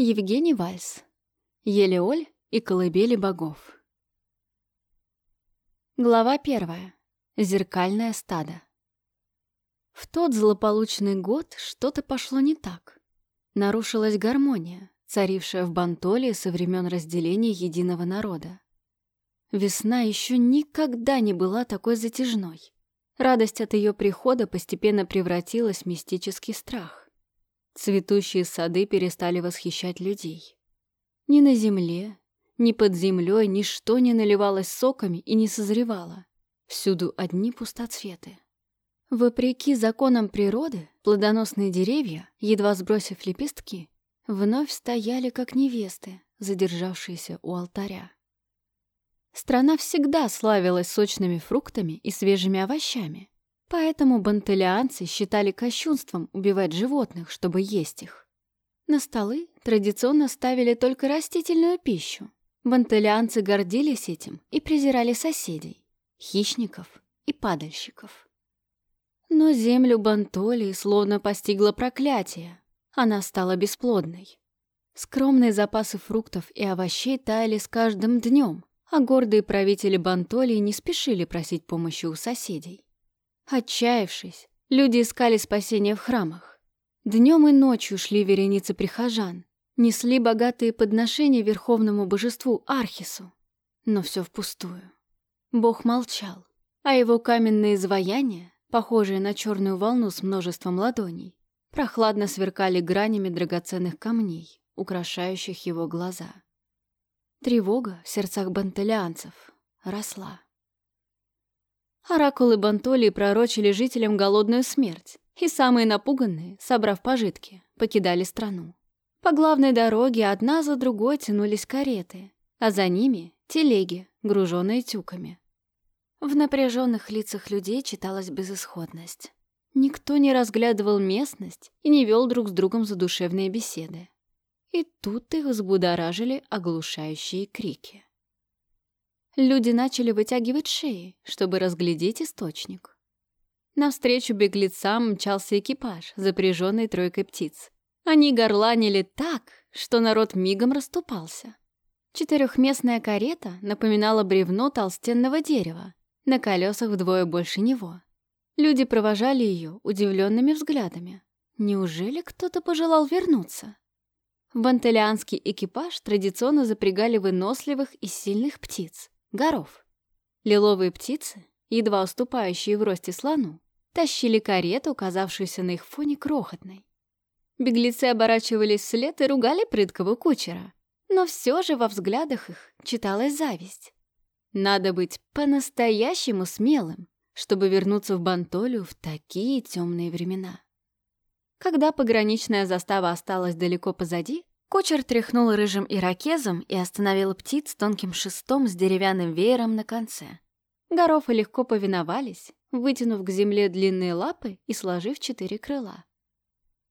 Евгений Вальс. Елеоль и колыбели богов. Глава первая. Зеркальное стадо. В тот злополучный год что-то пошло не так. Нарушилась гармония, царившая в Бантолии со времен разделения единого народа. Весна еще никогда не была такой затяжной. Радость от ее прихода постепенно превратилась в мистический страх. Цветущие сады перестали восхищать людей. Ни на земле, ни под землей ничто не наливалось соками и не созревало. Всюду одни пустоцветы. Вопреки законам природы, плодоносные деревья, едва сбросив лепестки, вновь стояли как невесты, задержавшиеся у алтаря. Страна всегда славилась сочными фруктами и свежими овощами, поэтому бантелианцы считали кощунством убивать животных, чтобы есть их. На столы традиционно ставили только растительную пищу. Бантелианцы гордились этим и презирали соседей, хищников и падальщиков. Но землю Бантолии словно постигло проклятие. Она стала бесплодной. Скромные запасы фруктов и овощей таяли с каждым днем, а гордые правители Бантолии не спешили просить помощи у соседей. Отчаявшись, люди искали спасения в храмах. Днем и ночью шли вереницы прихожан, несли богатые подношения верховному божеству Архису. Но все впустую. Бог молчал, а его каменные изваяния похожие на черную волну с множеством ладоней, прохладно сверкали гранями драгоценных камней, украшающих его глаза. Тревога в сердцах бантелианцев росла. Оракулы Бантолии пророчили жителям голодную смерть, и самые напуганные, собрав пожитки, покидали страну. По главной дороге одна за другой тянулись кареты, а за ними — телеги, груженные тюками. В напряженных лицах людей читалась безысходность. Никто не разглядывал местность и не вел друг с другом задушевные беседы. И тут их взбудоражили оглушающие крики. Люди начали вытягивать шеи, чтобы разглядеть источник. Навстречу беглецам мчался экипаж, запряженный тройкой птиц. Они горланили так, что народ мигом расступался. Четырехместная карета напоминала бревно толстенного дерева, на колесах вдвое больше него. Люди провожали ее удивленными взглядами. Неужели кто-то пожелал вернуться? В бантелианский экипаж традиционно запрягали выносливых и сильных птиц — горов. Лиловые птицы, едва уступающие в росте слону, тащили карету, казавшуюся на их фоне крохотной. Беглецы оборачивались вслед и ругали прыткого кучера, но все же во взглядах их читалась зависть. Надо быть по-настоящему смелым, чтобы вернуться в Бантолию в такие темные времена. Когда пограничная застава осталась далеко позади, кучер тряхнул рыжим иракезом и остановил птиц тонким шестом с деревянным веером на конце. Горофы легко повиновались, вытянув к земле длинные лапы и сложив четыре крыла.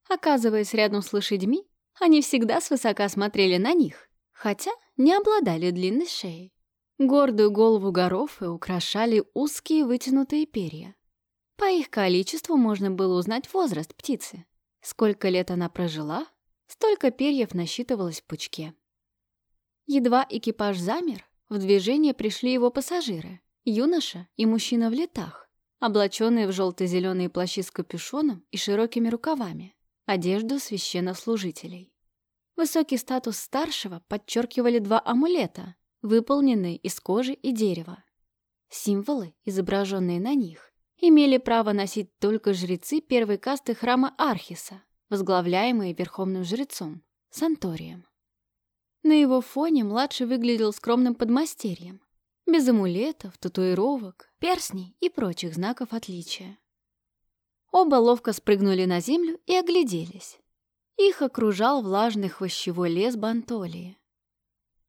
Оказываясь рядом с лошадьми, они всегда свысока смотрели на них, хотя не обладали длинной шеей. Гордую голову Горофы украшали узкие вытянутые перья. По их количеству можно было узнать возраст птицы. Сколько лет она прожила, столько перьев насчитывалось в пучке. Едва экипаж замер, в движение пришли его пассажиры, юноша и мужчина в летах, облаченные в желто-зеленые плащи с капюшоном и широкими рукавами, одежду священнослужителей. Высокий статус старшего подчеркивали два амулета, выполненные из кожи и дерева. Символы, изображенные на них, имели право носить только жрецы первой касты храма Архиса, возглавляемые верховным жрецом, Санторием. На его фоне младший выглядел скромным подмастерьем, без амулетов, татуировок, перстней и прочих знаков отличия. Оба ловко спрыгнули на землю и огляделись. Их окружал влажный хвощевой лес Бантолии.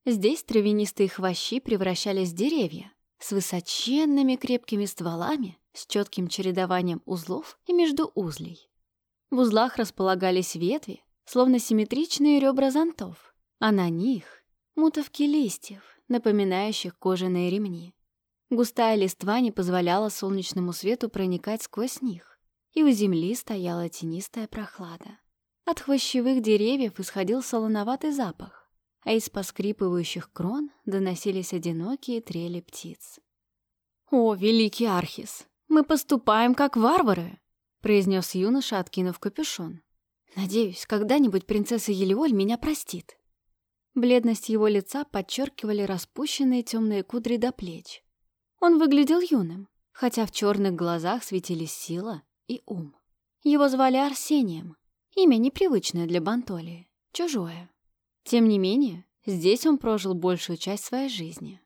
Здесь травянистые хвощи превращались в деревья с высоченными крепкими стволами, с четким чередованием узлов и междуузлей. В узлах располагались ветви, словно симметричные ребра зонтов, а на них — мутовки листьев, напоминающих кожаные ремни. Густая листва не позволяла солнечному свету проникать сквозь них, и у земли стояла тенистая прохлада. От хвощевых деревьев исходил солоноватый запах, а из поскрипывающих крон доносились одинокие трели птиц. «О, великий Архис, мы поступаем как варвары!» Произнес юноша, откинув капюшон. «Надеюсь, когда-нибудь принцесса Елеоль меня простит». Бледность его лица подчеркивали распущенные темные кудри до плеч. Он выглядел юным, хотя в черных глазах светились сила и ум. Его звали Арсением, имя непривычное для Бантолии, чужое. Тем не менее, здесь он прожил большую часть своей жизни.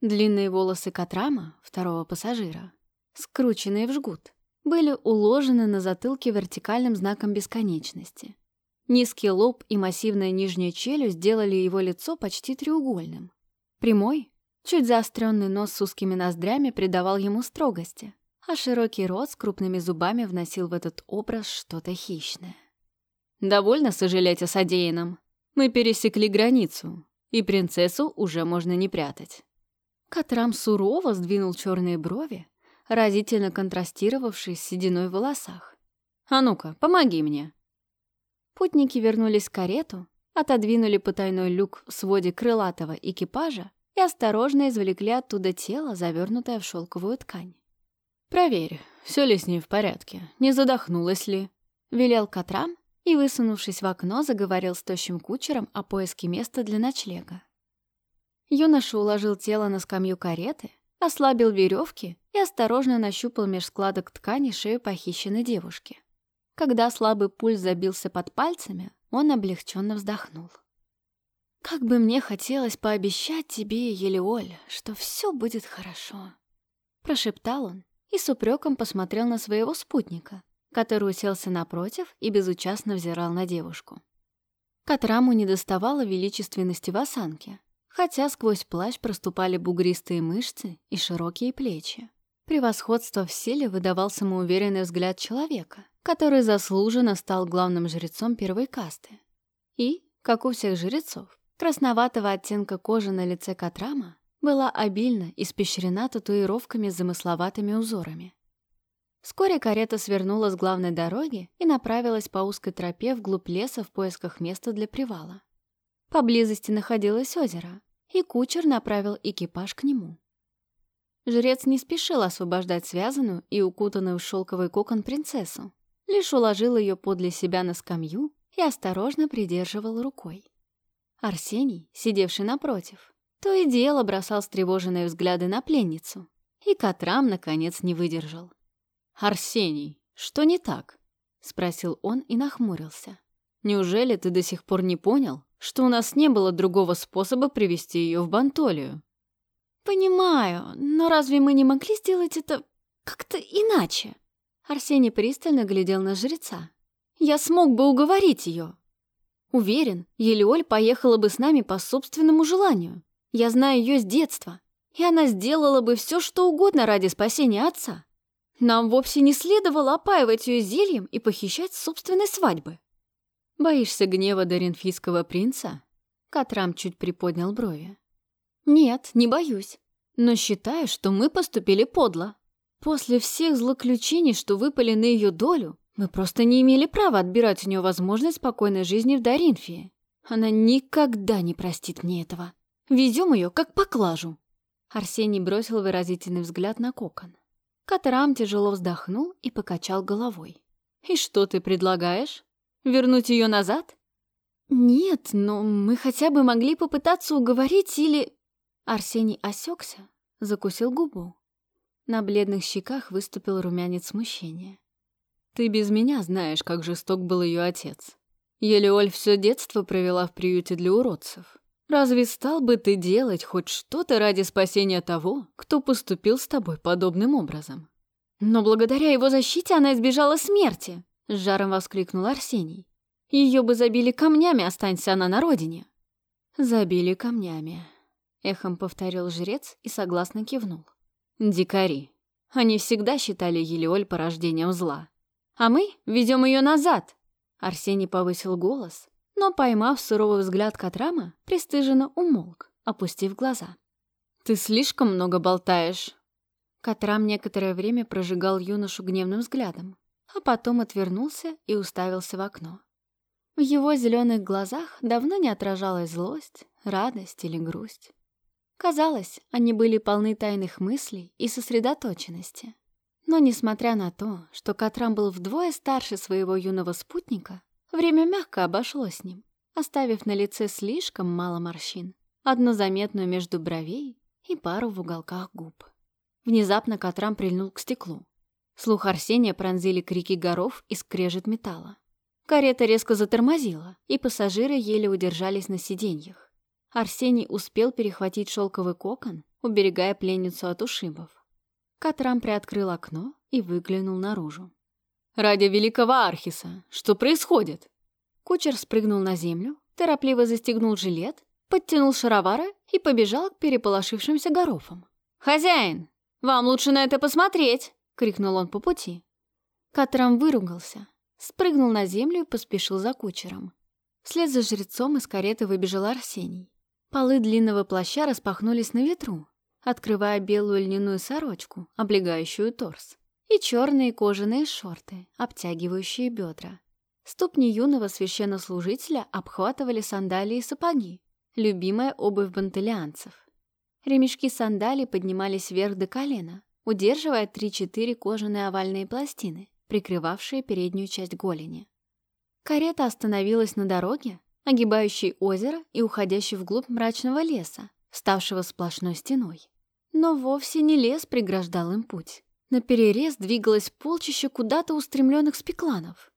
Длинные волосы Катрама, второго пассажира, скрученные в жгут, были уложены на затылке вертикальным знаком бесконечности. Низкий лоб и массивная нижняя челюсть сделали его лицо почти треугольным. Прямой, чуть заостренный нос с узкими ноздрями придавал ему строгости, а широкий рот с крупными зубами вносил в этот образ что-то хищное. «Довольно сожалеть о содеянном. Мы пересекли границу, и принцессу уже можно не прятать». Катрам сурово сдвинул черные брови, разительно контрастировавший с сединой в волосах. «А ну-ка, помоги мне!» Путники вернулись к карету, отодвинули потайной люк в своде крылатого экипажа и осторожно извлекли оттуда тело, завернутое в шелковую ткань. «Проверь, все ли с ней в порядке, не задохнулась ли?» — велел Катрам и, высунувшись в окно, заговорил с тощим кучером о поиске места для ночлега. Юноша уложил тело на скамью кареты, ослабил веревки и осторожно нащупал меж складок ткани шею похищенной девушки. Когда слабый пульс забился под пальцами, он облегченно вздохнул. «Как бы мне хотелось пообещать тебе, Елеоль, что все будет хорошо», — прошептал он и с упреком посмотрел на своего спутника, который уселся напротив и безучастно взирал на девушку. Катраму не доставало величественности в осанке, хотя сквозь плащ проступали бугристые мышцы и широкие плечи. Превосходство в силе выдавал самоуверенный взгляд человека, который заслуженно стал главным жрецом первой касты. И, как у всех жрецов, красноватого оттенка кожи на лице Катрама была обильно испещрена татуировками с замысловатыми узорами. Вскоре карета свернула с главной дороги и направилась по узкой тропе вглубь леса в поисках места для привала. Поблизости находилось озеро, и кучер направил экипаж к нему. Жрец не спешил освобождать связанную и укутанную в шелковый кокон принцессу, лишь уложил ее подле себя на скамью и осторожно придерживал рукой. Арсений, сидевший напротив, то и дело бросал встревоженные взгляды на пленницу, и Катрам, наконец, не выдержал. «Арсений, что не так?» — спросил он и нахмурился. «Неужели ты до сих пор не понял, что у нас не было другого способа привести ее в Бантолию. «Понимаю, но разве мы не могли сделать это как-то иначе?» Арсений пристально глядел на жреца. «Я смог бы уговорить ее. Уверен, Елеоль поехала бы с нами по собственному желанию. Я знаю ее с детства, и она сделала бы все, что угодно ради спасения отца. Нам вовсе не следовало опаивать ее зельем и похищать собственной свадьбы». «Боишься гнева Доринфийского принца?» Катрам чуть приподнял брови. «Нет, не боюсь. Но считаю, что мы поступили подло. После всех злоключений, что выпали на ее долю, мы просто не имели права отбирать у нее возможность спокойной жизни в Даринфии. Она никогда не простит мне этого. Везем ее, как поклажу». Арсений бросил выразительный взгляд на кокон. Катрам тяжело вздохнул и покачал головой. «И что ты предлагаешь?» Вернуть ее назад? Нет, но мы хотя бы могли попытаться уговорить или... Арсений осекся, закусил губу. На бледных щеках выступил румянец смущения. Ты без меня знаешь, как жесток был ее отец. Елеоль все детство провела в приюте для уродцев. Разве стал бы ты делать хоть что-то ради спасения того, кто поступил с тобой подобным образом? Но благодаря его защите она избежала смерти. — с жаром воскликнул Арсений. «Ее бы забили камнями, останься она на родине». «Забили камнями», — эхом повторил жрец и согласно кивнул. «Дикари. Они всегда считали Елеоль порождением зла. А мы ведем ее назад!» Арсений повысил голос, но, поймав суровый взгляд Катрама, пристыженно умолк, опустив глаза. «Ты слишком много болтаешь!» Катрам некоторое время прожигал юношу гневным взглядом, а потом отвернулся и уставился в окно. В его зеленых глазах давно не отражалась злость, радость или грусть. Казалось, они были полны тайных мыслей и сосредоточенности. Но несмотря на то, что Катрам был вдвое старше своего юного спутника, время мягко обошло с ним, оставив на лице слишком мало морщин, одну заметную между бровей и пару в уголках губ. Внезапно Катрам прильнул к стеклу. Слух Арсения пронзили крики горов и скрежет металла. Карета резко затормозила, и пассажиры еле удержались на сиденьях. Арсений успел перехватить шелковый кокон, уберегая пленницу от ушибов. Катрам приоткрыл окно и выглянул наружу. «Ради великого Архиса! Что происходит?» Кучер спрыгнул на землю, торопливо застегнул жилет, подтянул шаровары и побежал к переполошившимся горофам. «Хозяин, вам лучше на это посмотреть!» крикнул он по пути. Катрам выругался, спрыгнул на землю и поспешил за кучером. Вслед за жрецом из кареты выбежал Арсений. Полы длинного плаща распахнулись на ветру, открывая белую льняную сорочку, облегающую торс, и черные кожаные шорты, обтягивающие бедра. Ступни юного священнослужителя обхватывали сандалии и сапоги, любимая обувь бантелианцев. Ремешки сандалий поднимались вверх до колена, удерживая три-четыре кожаные овальные пластины, прикрывавшие переднюю часть голени. Карета остановилась на дороге, огибающей озеро и уходящей вглубь мрачного леса, ставшего сплошной стеной. Но вовсе не лес преграждал им путь. На перерез двигалось полчища куда-то устремленных спекланов.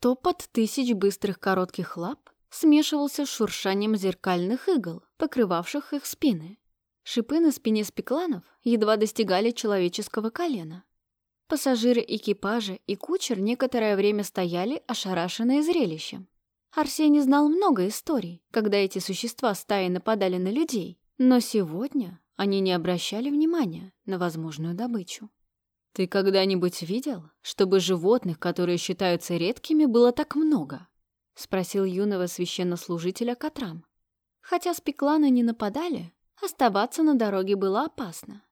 Топот тысяч быстрых коротких лап смешивался с шуршанием зеркальных игл, покрывавших их спины. Шипы на спине спекланов едва достигали человеческого колена. Пассажиры экипажа и кучер некоторое время стояли, ошарашенные зрелищем. Арсений знал много историй, когда эти существа стаи нападали на людей, но сегодня они не обращали внимания на возможную добычу. «Ты когда-нибудь видел, чтобы животных, которые считаются редкими, было так много?» — спросил юного священнослужителя Катрам. Хотя спекланы не нападали, Оставаться на дороге было опасно.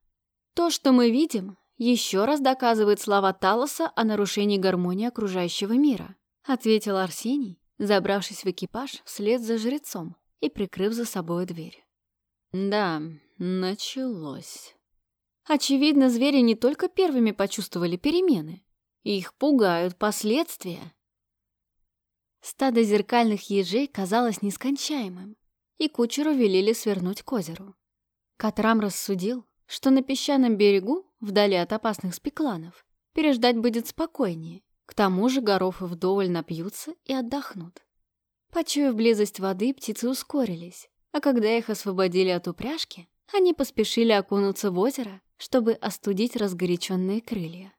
То, что мы видим, еще раз доказывает слова Талоса о нарушении гармонии окружающего мира, ответил Арсений, забравшись в экипаж вслед за жрецом и прикрыв за собой дверь. Да, началось. Очевидно, звери не только первыми почувствовали перемены. Их пугают последствия. Стадо зеркальных ежей казалось нескончаемым, и кучеру велели свернуть к озеру. Катрам рассудил, что на песчаном берегу, вдали от опасных спекланов, переждать будет спокойнее. К тому же горов вдоволь напьются и отдохнут. Почуяв близость воды, птицы ускорились, а когда их освободили от упряжки, они поспешили окунуться в озеро, чтобы остудить разгоряченные крылья.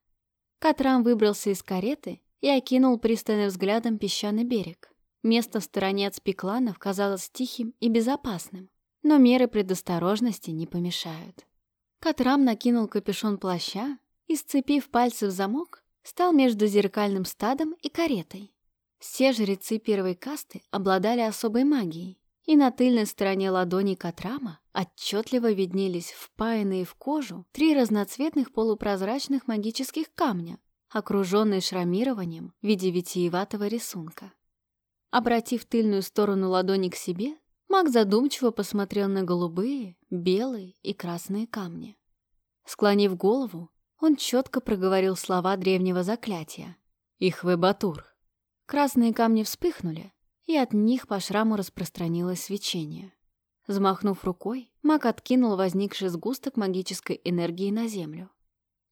Катрам выбрался из кареты и окинул пристальным взглядом песчаный берег. Место в стороне от спекланов казалось тихим и безопасным, но меры предосторожности не помешают. Катрам накинул капюшон плаща и, сцепив пальцы в замок, стал между зеркальным стадом и каретой. Все жрецы первой касты обладали особой магией, и на тыльной стороне ладони Катрама отчетливо виднелись впаянные в кожу три разноцветных полупрозрачных магических камня, окруженные шрамированием в виде витиеватого рисунка. Обратив тыльную сторону ладони к себе, Маг задумчиво посмотрел на голубые, белые и красные камни. Склонив голову, он четко проговорил слова древнего заклятия. «Ихвебатур». Красные камни вспыхнули, и от них по шраму распространилось свечение. Взмахнув рукой, маг откинул возникший сгусток магической энергии на землю.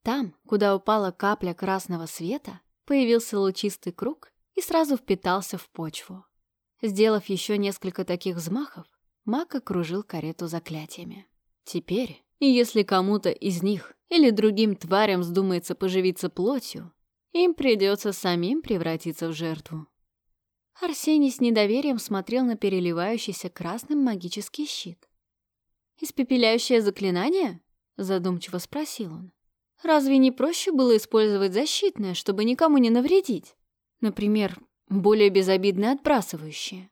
Там, куда упала капля красного света, появился лучистый круг и сразу впитался в почву. Сделав еще несколько таких взмахов, маг окружил карету заклятиями. Теперь, если кому-то из них или другим тварям вздумается поживиться плотью, им придется самим превратиться в жертву. Арсений с недоверием смотрел на переливающийся красным магический щит. «Испепеляющее заклинание?» — задумчиво спросил он. «Разве не проще было использовать защитное, чтобы никому не навредить? Например, более безобидные отбрасывающие.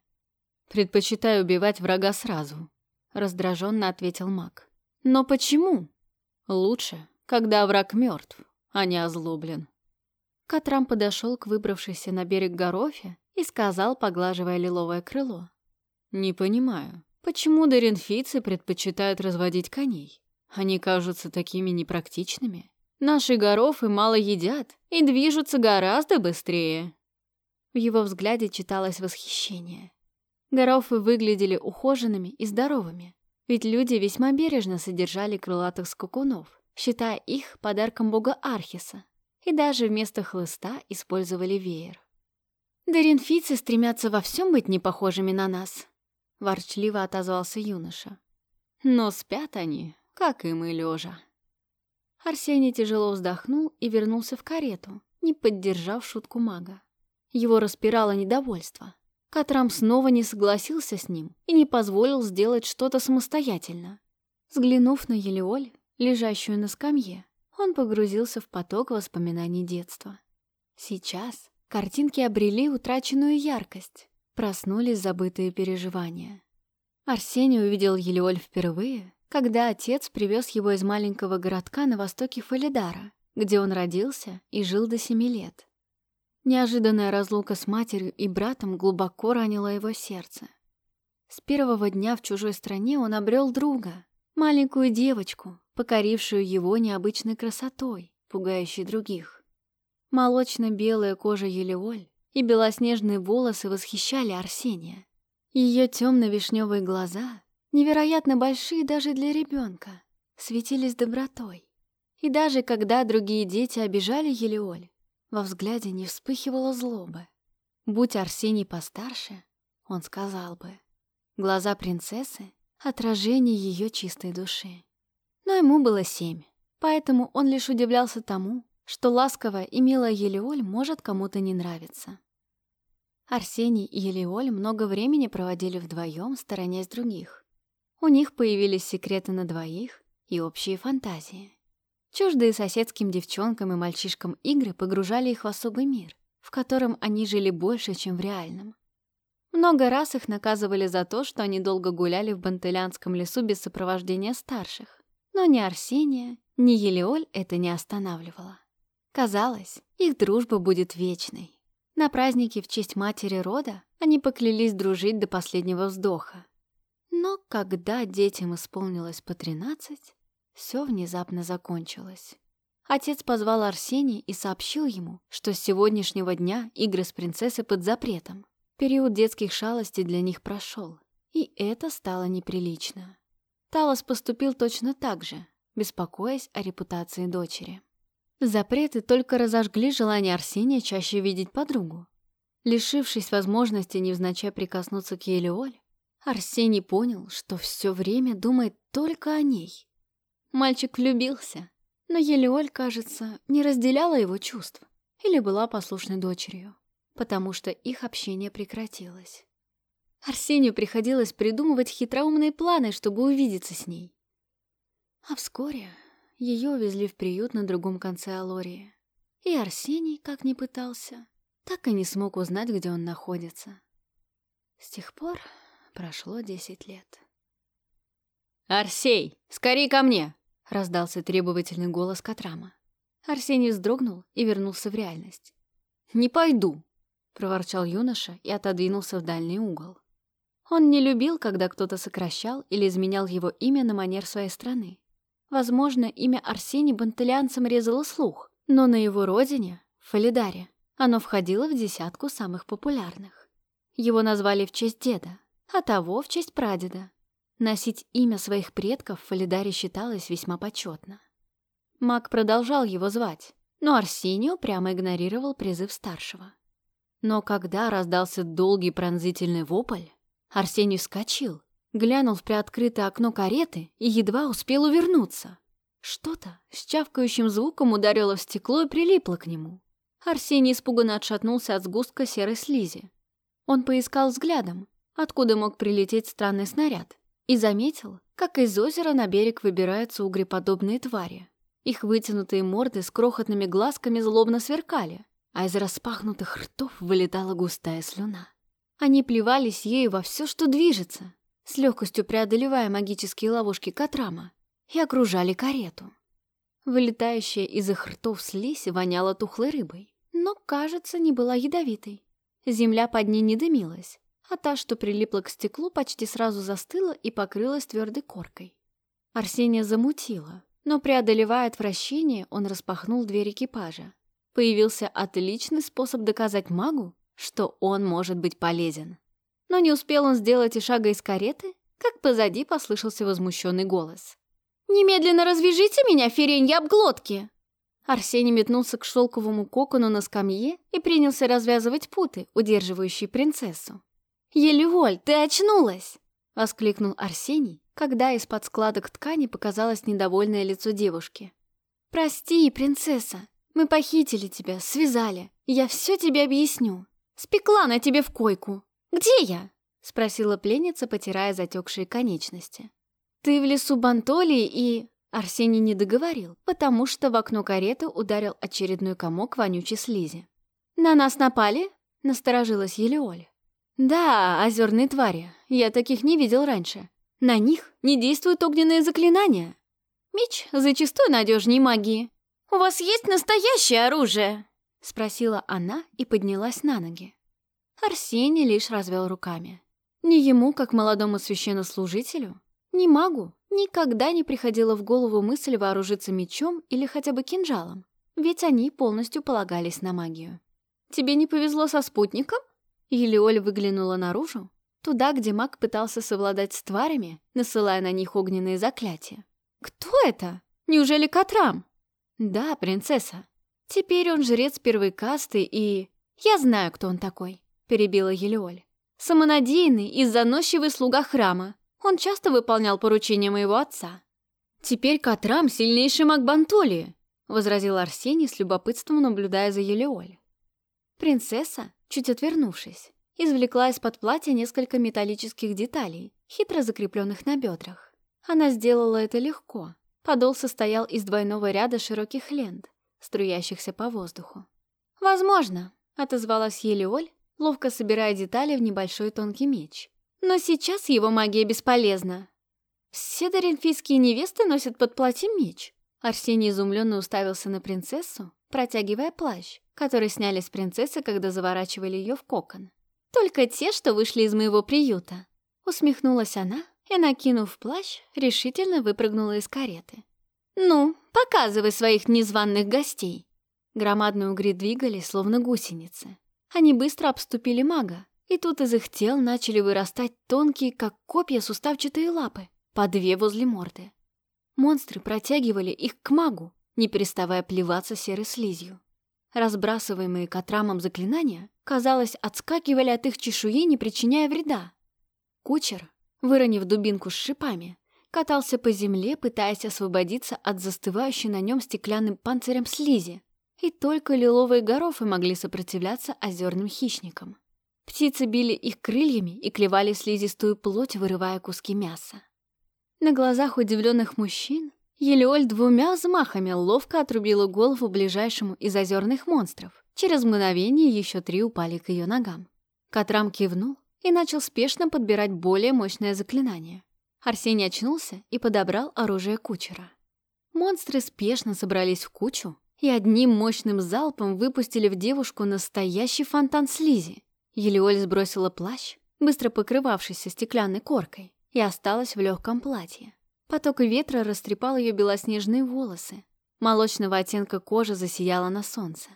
«Предпочитаю убивать врага сразу», — раздраженно ответил маг. «Но почему?» «Лучше, когда враг мертв, а не озлоблен». Катрам подошел к выбравшейся на берег Горофе и сказал, поглаживая лиловое крыло. «Не понимаю, почему доренфийцы предпочитают разводить коней? Они кажутся такими непрактичными. Наши горовы мало едят и движутся гораздо быстрее». В его взгляде читалось восхищение. Горофы выглядели ухоженными и здоровыми, ведь люди весьма бережно содержали крылатых скакунов, считая их подарком бога Архиса, и даже вместо хлыста использовали веер. «Доринфийцы стремятся во всем быть непохожими на нас», — ворчливо отозвался юноша. «Но спят они, как и мы лежа. Арсений тяжело вздохнул и вернулся в карету, не поддержав шутку мага. Его распирало недовольство. Катрам снова не согласился с ним и не позволил сделать что-то самостоятельно. Взглянув на Елеоль, лежащую на скамье, он погрузился в поток воспоминаний детства. Сейчас картинки обрели утраченную яркость, проснулись забытые переживания. Арсений увидел Елеоль впервые, когда отец привез его из маленького городка на востоке Фалидара, где он родился и жил до семи лет. Неожиданная разлука с матерью и братом глубоко ранила его сердце. С первого дня в чужой стране он обрел друга, маленькую девочку, покорившую его необычной красотой, пугающей других. Молочно-белая кожа Елеоль и белоснежные волосы восхищали Арсения. Ее темно-вишневые глаза, невероятно большие даже для ребенка, светились добротой. И даже когда другие дети обижали Елеоль, во взгляде не вспыхивала злоба. Будь Арсений постарше, он сказал бы. Глаза принцессы — отражение ее чистой души. Но ему было семь, поэтому он лишь удивлялся тому, что ласковая и милая Елеоль может кому-то не нравиться. Арсений и Елеоль много времени проводили вдвоем, сторонясь других. У них появились секреты на двоих и общие фантазии. Чуждые соседским девчонкам и мальчишкам игры погружали их в особый мир, в котором они жили больше, чем в реальном. Много раз их наказывали за то, что они долго гуляли в Бантылянском лесу без сопровождения старших. Но ни Арсения, ни Елеоль это не останавливало. Казалось, их дружба будет вечной. На празднике в честь матери рода они поклялись дружить до последнего вздоха. Но когда детям исполнилось по тринадцать, все внезапно закончилось. Отец позвал Арсения и сообщил ему, что с сегодняшнего дня игры с принцессой под запретом. Период детских шалостей для них прошел, и это стало неприлично. Талос поступил точно так же, беспокоясь о репутации дочери. Запреты только разожгли желание Арсения чаще видеть подругу. Лишившись возможности невзначай прикоснуться к Елеоль, Арсений понял, что все время думает только о ней. Мальчик влюбился, но Елеоль, кажется, не разделяла его чувств или была послушной дочерью, потому что их общение прекратилось. Арсению приходилось придумывать хитроумные планы, чтобы увидеться с ней. А вскоре ее увезли в приют на другом конце Алории. И Арсений, как ни пытался, так и не смог узнать, где он находится. С тех пор прошло десять лет. «Арсей, скорей ко мне!» — раздался требовательный голос Катрама. Арсений вздрогнул и вернулся в реальность. «Не пойду!» — проворчал юноша и отодвинулся в дальний угол. Он не любил, когда кто-то сокращал или изменял его имя на манер своей страны. Возможно, имя Арсений бантелянцам резало слух, но на его родине, в Фалидаре, оно входило в десятку самых популярных. Его назвали в честь деда, а того в честь прадеда, Носить имя своих предков в Фалидаре считалось весьма почетно. Маг продолжал его звать, но Арсению прямо игнорировал призыв старшего. Но когда раздался долгий пронзительный вопль, Арсений вскочил, глянул в приоткрытое окно кареты и едва успел увернуться. Что-то с чавкающим звуком ударило в стекло и прилипло к нему. Арсений испуганно отшатнулся от сгустка серой слизи. Он поискал взглядом, откуда мог прилететь странный снаряд, и заметил, как из озера на берег выбираются угреподобные твари. Их вытянутые морды с крохотными глазками злобно сверкали, а из распахнутых ртов вылетала густая слюна. Они плевались ею во все, что движется, с легкостью преодолевая магические ловушки Катрама, и окружали карету. Вылетающая из их ртов слизь воняла тухлой рыбой, но, кажется, не была ядовитой. Земля под ней не дымилась, а та, что прилипла к стеклу, почти сразу застыла и покрылась твердой коркой. Арсения замутила, но, преодолевая отвращение, он распахнул дверь экипажа. Появился отличный способ доказать магу, что он может быть полезен. Но не успел он сделать и шага из кареты, как позади послышался возмущенный голос. «Немедленно развяжите меня, ференья обглотки!» Арсений метнулся к шелковому кокону на скамье и принялся развязывать путы, удерживающие принцессу. «Елеволь, ты очнулась!» — воскликнул Арсений, когда из-под складок ткани показалось недовольное лицо девушки. «Прости, принцесса, мы похитили тебя, связали. Я все тебе объясню. Спекла на тебе в койку. Где я?» — спросила пленница, потирая затекшие конечности. «Ты в лесу Бантолии и...» Арсений не договорил, потому что в окно кареты ударил очередной комок вонючей слизи. «На нас напали?» — насторожилась Елеоль. «Да, озерные твари. Я таких не видел раньше. На них не действуют огненные заклинания. Меч зачастую надежнее магии. У вас есть настоящее оружие?» — спросила она и поднялась на ноги. Арсений лишь развел руками. Ни ему, как молодому священнослужителю, ни магу никогда не приходила в голову мысль вооружиться мечом или хотя бы кинжалом, ведь они полностью полагались на магию. «Тебе не повезло со спутником?» Елеоль выглянула наружу, туда, где маг пытался совладать с тварями, насылая на них огненные заклятия. «Кто это? Неужели Катрам?» «Да, принцесса. Теперь он жрец первой касты и...» «Я знаю, кто он такой», — перебила Елеоль. «Самонадеянный и заносчивый слуга храма. Он часто выполнял поручения моего отца». «Теперь Катрам — сильнейший маг Бантолии», — возразил Арсений с любопытством, наблюдая за Елеоль. Принцесса, чуть отвернувшись, извлекла из-под платья несколько металлических деталей, хитро закрепленных на бедрах. Она сделала это легко. Подол состоял из двойного ряда широких лент, струящихся по воздуху. «Возможно», — отозвалась Елеоль, ловко собирая детали в небольшой тонкий меч. «Но сейчас его магия бесполезна». «Все доренфийские невесты носят под платьем меч». Арсений изумленно уставился на принцессу, протягивая плащ, который сняли с принцессы, когда заворачивали ее в кокон. «Только те, что вышли из моего приюта», — усмехнулась она и, накинув плащ, решительно выпрыгнула из кареты. «Ну, показывай своих незваных гостей!» Громадные угри двигались, словно гусеницы. Они быстро обступили мага, и тут из их тел начали вырастать тонкие, как копья, суставчатые лапы, по две возле морды. Монстры протягивали их к магу, не переставая плеваться серой слизью. Разбрасываемые катрамом заклинания, казалось, отскакивали от их чешуи, не причиняя вреда. Кучер, выронив дубинку с шипами, катался по земле, пытаясь освободиться от застывающей на нем стеклянным панцирем слизи, и только лиловые горофы могли сопротивляться озерным хищникам. Птицы били их крыльями и клевали слизистую плоть, вырывая куски мяса. На глазах удивленных мужчин Елеоль двумя взмахами ловко отрубила голову ближайшему из озерных монстров. Через мгновение еще три упали к ее ногам. Катрам кивнул и начал спешно подбирать более мощное заклинание. Арсений очнулся и подобрал оружие кучера. Монстры спешно собрались в кучу и одним мощным залпом выпустили в девушку настоящий фонтан слизи. Елеоль сбросила плащ, быстро покрывавшийся стеклянной коркой, и осталась в легком платье. Поток ветра растрепал ее белоснежные волосы. Молочного оттенка кожа засияла на солнце.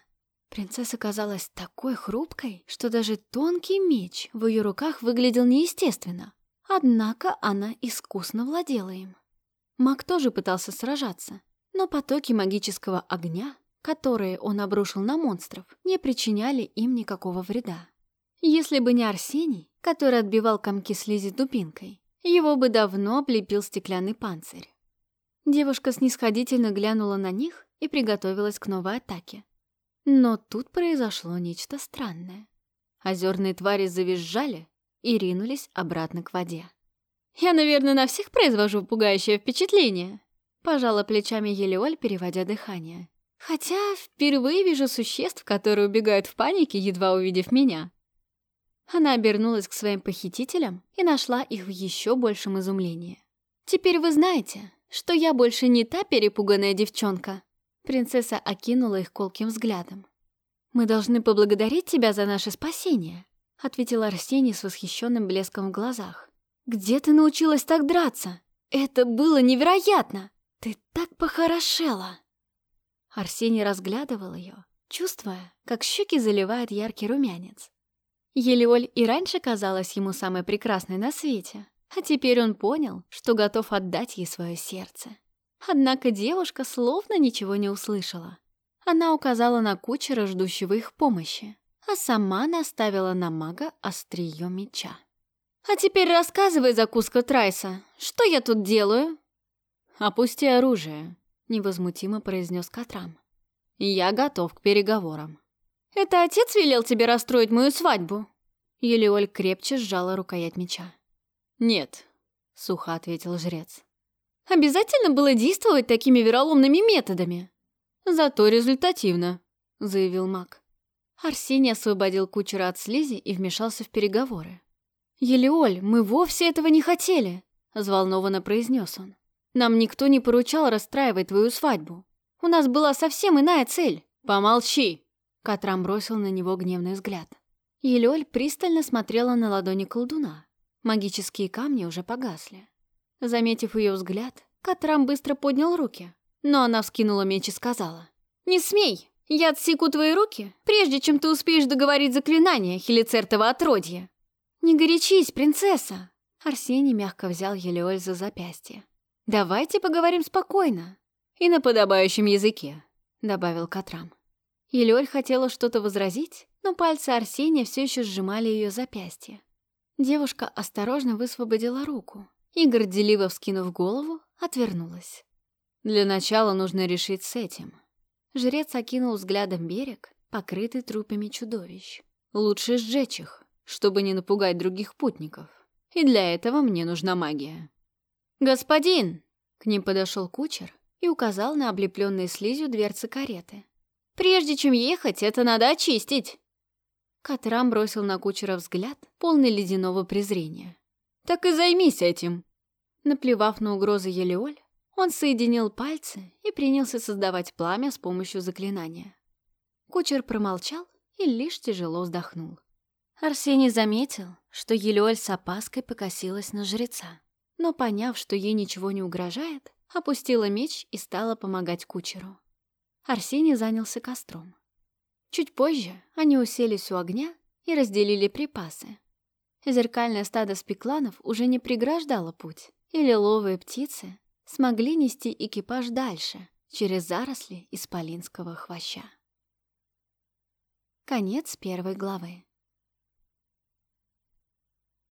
Принцесса казалась такой хрупкой, что даже тонкий меч в ее руках выглядел неестественно. Однако она искусно владела им. Маг тоже пытался сражаться, но потоки магического огня, которые он обрушил на монстров, не причиняли им никакого вреда. Если бы не Арсений, который отбивал комки слизи дубинкой, его бы давно облепил стеклянный панцирь. Девушка снисходительно глянула на них и приготовилась к новой атаке. Но тут произошло нечто странное. Озерные твари завизжали и ринулись обратно к воде. «Я, наверное, на всех произвожу пугающее впечатление», пожала плечами Елеоль, переводя дыхание. «Хотя впервые вижу существ, которые убегают в панике, едва увидев меня. Она обернулась к своим похитителям и нашла их в еще большем изумлении. «Теперь вы знаете, что я больше не та перепуганная девчонка». Принцесса окинула их колким взглядом. «Мы должны поблагодарить тебя за наше спасение», — ответил Арсений с восхищенным блеском в глазах. «Где ты научилась так драться? Это было невероятно! Ты так похорошела!» Арсений разглядывал ее, чувствуя, как щеки заливает яркий румянец. Елеоль и раньше казалась ему самой прекрасной на свете, а теперь он понял, что готов отдать ей свое сердце. Однако девушка словно ничего не услышала. Она указала на кучера, ждущего их помощи, а сама наставила на мага острие меча. «А теперь рассказывай, закуска Трайса, что я тут делаю?» «Опусти оружие», — невозмутимо произнес Катрам. «Я готов к переговорам». «Это отец велел тебе расстроить мою свадьбу?» Елеоль крепче сжала рукоять меча. «Нет», — сухо ответил жрец. «Обязательно было действовать такими вероломными методами?» «Зато результативно», — заявил маг. Арсений освободил кучера от слизи и вмешался в переговоры. «Елеоль, мы вовсе этого не хотели», — взволнованно произнес он. «Нам никто не поручал расстраивать твою свадьбу. У нас была совсем иная цель». «Помолчи!» Катрам бросил на него гневный взгляд. Елеоль пристально смотрела на ладони колдуна. Магические камни уже погасли. Заметив ее взгляд, Катрам быстро поднял руки, но она вскинула меч и сказала. «Не смей! Я отсеку твои руки, прежде чем ты успеешь договорить заклинание хелицертова отродья!» «Не горячись, принцесса!» Арсений мягко взял Елеоль за запястье. «Давайте поговорим спокойно и на подобающем языке», — добавил Катрам. Елеоль хотела что-то возразить, но пальцы Арсения все еще сжимали ее запястье. Девушка осторожно высвободила руку и, горделиво вскинув голову, отвернулась. «Для начала нужно решить с этим». Жрец окинул взглядом берег, покрытый трупами чудовищ. «Лучше сжечь их, чтобы не напугать других путников. И для этого мне нужна магия». «Господин!» К ним подошел кучер и указал на облепленные слизью дверцы кареты. «Прежде чем ехать, это надо очистить!» Катрам бросил на кучера взгляд, полный ледяного презрения. «Так и займись этим!» Наплевав на угрозы Елеоль, он соединил пальцы и принялся создавать пламя с помощью заклинания. Кучер промолчал и лишь тяжело вздохнул. Арсений заметил, что Елеоль с опаской покосилась на жреца, но, поняв, что ей ничего не угрожает, опустила меч и стала помогать кучеру. Арсений занялся костром. Чуть позже они уселись у огня и разделили припасы. Зеркальное стадо спекланов уже не преграждало путь, и лиловые птицы смогли нести экипаж дальше, через заросли исполинского хвоща. Конец первой главы.